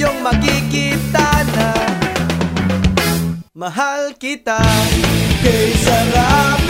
iyong makikita na Mahal kita. Kay sarap